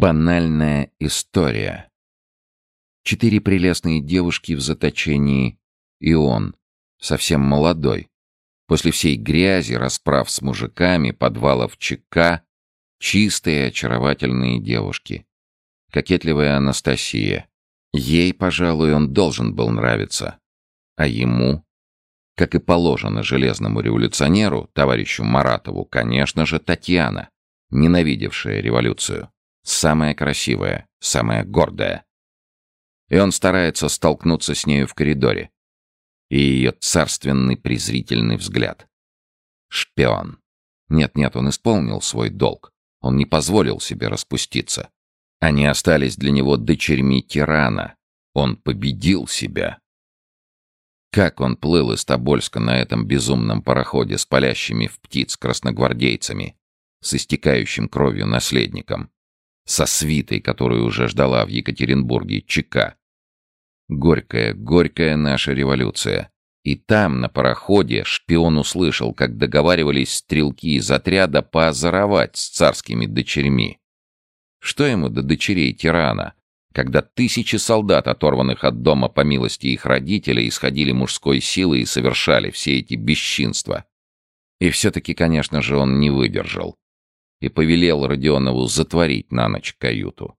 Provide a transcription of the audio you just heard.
Банальная история. Четыре прелестные девушки в заточении, и он, совсем молодой. После всей грязи, расправ с мужиками, подвалов ЧК, чистые очаровательные девушки. Кокетливая Анастасия. Ей, пожалуй, он должен был нравиться. А ему, как и положено железному революционеру, товарищу Маратову, конечно же, Татьяна, ненавидевшая революцию. Самая красивая, самая гордая. И он старается столкнуться с нею в коридоре. И ее царственный презрительный взгляд. Шпион. Нет-нет, он исполнил свой долг. Он не позволил себе распуститься. Они остались для него дочерьми тирана. Он победил себя. Как он плыл из Тобольска на этом безумном пароходе с палящими в птиц красногвардейцами, с истекающим кровью наследником со свитой, которую уже ждала в Екатеринбурге ЧК. Горькая, горькая наша революция. И там, на пароходе, шпион услышал, как договаривались стрелки из отряда поозоровать с царскими дочерьми. Что ему до дочерей тирана, когда тысячи солдат, оторванных от дома по милости их родителей, исходили мужской силой и совершали все эти бесчинства? И все-таки, конечно же, он не выдержал и повелел Родионову затворить на ночь каюту.